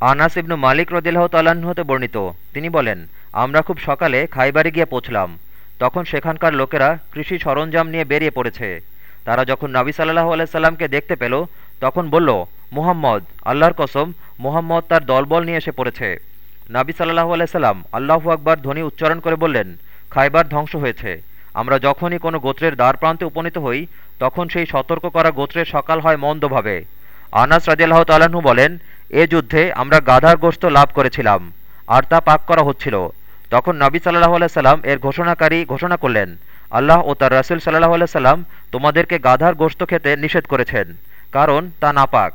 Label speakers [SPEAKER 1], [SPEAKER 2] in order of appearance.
[SPEAKER 1] আনাস ইবনু মালিক রদিল্লাহ হতে বর্ণিত। তিনি বলেন, আমরা খুব সকালে খাইবারে গিয়ে পৌঁছলাম। তখন সেখানকার লোকেরা কৃষি সরঞ্জাম নিয়ে বেরিয়ে পড়েছে। তারা যখন নাবি সাল্লাহ আলাইসাল্লামকে দেখতে পেল, তখন বলল, মুহাম্মদ, আল্লাহর কসম, মুহাম্মদ তার দলবল নিয়ে এসে পড়েছে। নাবি সাল্লাহু আলাইসাল্লাম আল্লাহু আকবার ধ্বনি উচ্চারণ করে বললেন, খাইবার ধ্বংস হয়েছে। আমরা যখনই কোনো গোত্রের দ্বার প্রান্তে উপনীত হই, তখন সেই সতর্ক করা গোত্রের সকাল হয় মন্দভাবে। আনাস রাজিয়াল্লাহ তাল্লাহ্ন বলেন এ যুদ্ধে আমরা গাধার গোস্ত লাভ করেছিলাম, আর তা পাক করা হচ্ছিল। তখন নবী সাল্লাহ সাল্লাম এর ঘোষণাকারী ঘোষণা করলেন, আল্লাহ ও তার রাসুল সাল্লাহ সাল্লাম তোমাদেরকে গাধার গোস্ত খেতে নিষেধ করেছেন, কারণ তা নাপাক।